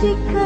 magic